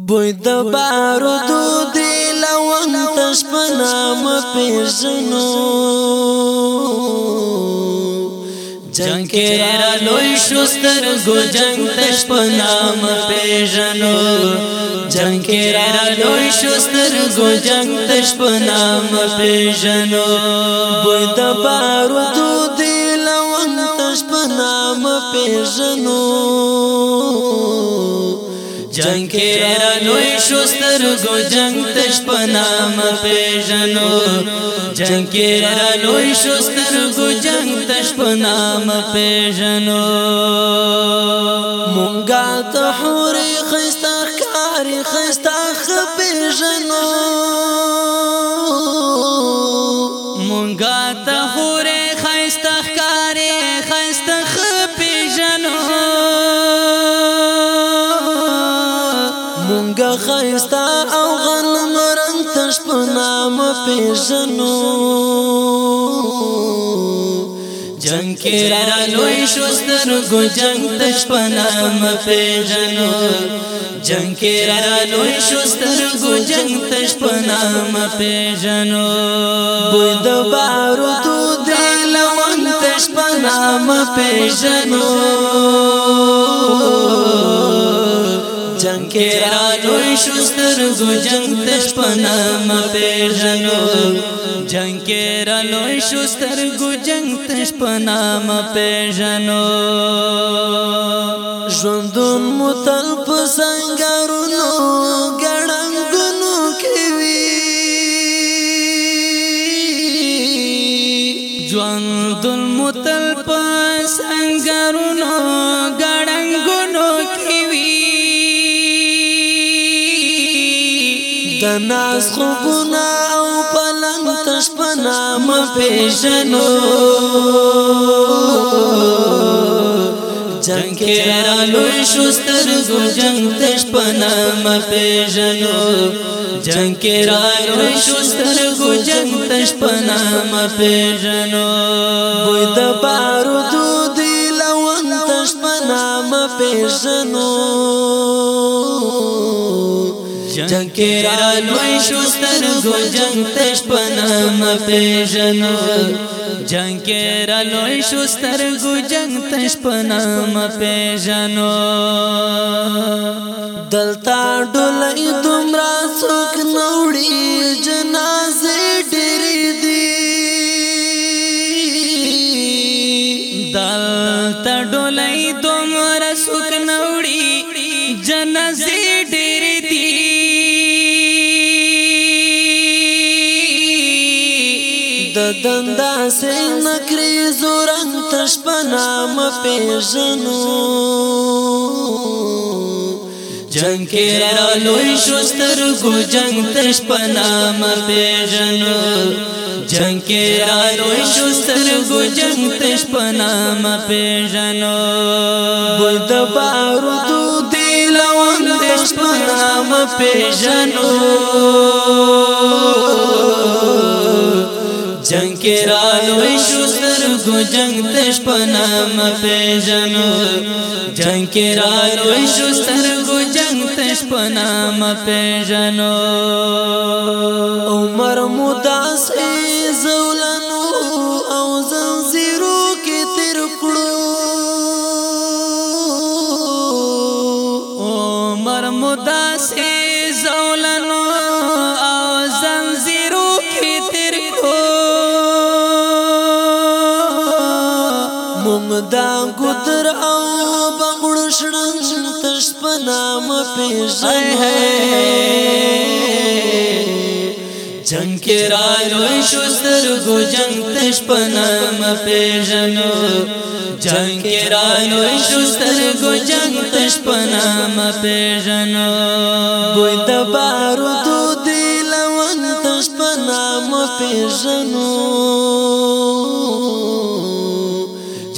بوی د بارودو دی لون تش په نام پیژنو جنگ کې را لوی شستر گو جنگ تش په نام پیژنو جنگ کې را لوی شستر گو جنگ تش په نام پیژنو بوی د بارودو دی لون تش په نام پیژنو جنگ کې را لوی شوستر گو جنگ تش پنام پیژنو جنگ کې را لوی شوستر گو جنگ تش پنام پیژنو مونږه ته حوري خستا کاری خستا خ پیژنو څنګه خيستا او غنم رنگ تش په نام پیژنو جنگ کې را لوی شوستر ګو جنگ تش په نام پیژنو جنگ کې را لوی شوستر ګو جنگ تش په نام پیژنو بوی د بارو تو دل وان تش په نام پیژنو کې را لوی شستر ګو جنگ تش پنا م پیژنو جنگ کې را لوی شستر ګو جنگ تش پنا م پیژنو ژوندون متل پسنګارونو ګړنګونو کې وی ژوندون متل تناس خوبنا او پلنګ تشپنا م پیژنو جنگ کې را لوی شستر ګو جنگ تشپنا م پیژنو جنگ کې را لوی شستر ګو جنگ تشپنا م پیژنو وې د بارو دود لون تشپنا م پیژنو جنگ کې را لوی شوستر گو جنگ تش پنام پیژنو جنگ کې را لوی شوستر گو جنگ تش پنام پیژنو دلتا ډولې حسین نکری زورن تشپنا مپیجنو جنگ کې را لوی شوستر کو جنگ تش پنام پیژنو جنگ کې را لوی شوستر کو جنگ تش پنام پیژنو بل د بارودو دل وان تش پنام پیژنو جنگ کې را سترګو جنگ تش په نام پیژنو جنگ کې را لوي شو سترګو جنگ تش په نام پیژنو عمر مداس زولنو او زنجیرو کې تیر کړو عمر مداس زولنو مونږ دا ګدر او بغړ شړن تش په نام پیژنې جنگ کې را لوي شو سترګو جنگ تش په نام پیژنو جنگ کې را لوي شو سترګو جنگ تش په نام پیژنو دوی د بارو دو دی لون تش په نام پیژنو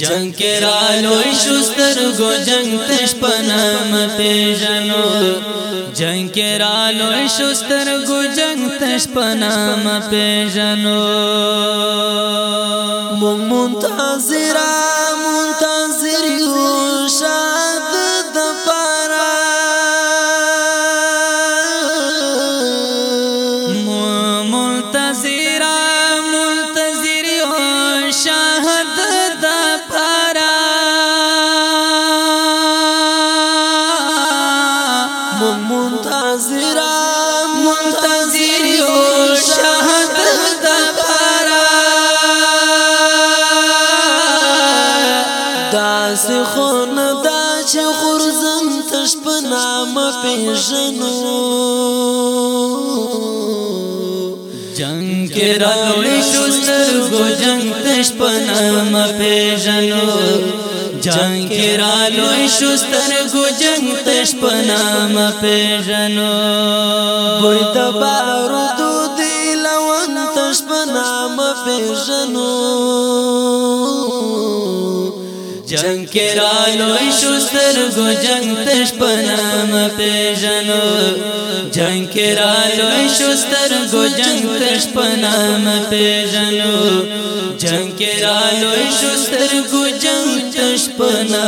جنگ کې را لوی شستر گو جنگ تش پنام پیژنو جنگ کې را لوی شستر گو جنگ تش پنام پیژنو مون منتظر منتظر وژنو جنگ کې راوړې شوستر ګو جنگ تش پنام پیژنو جنگ کې راوړې شوستر ګو جنگ تش پنام پیژنو بوی تبارو دو دی لون تش پنام پیژنو جنگ کې رالو شستر گو جنگ تش پنام پیژنو جنگ کې رالو شستر گو جنگ تش پنام پیژنو جنگ کې رالو شستر گو جنگ تش پنام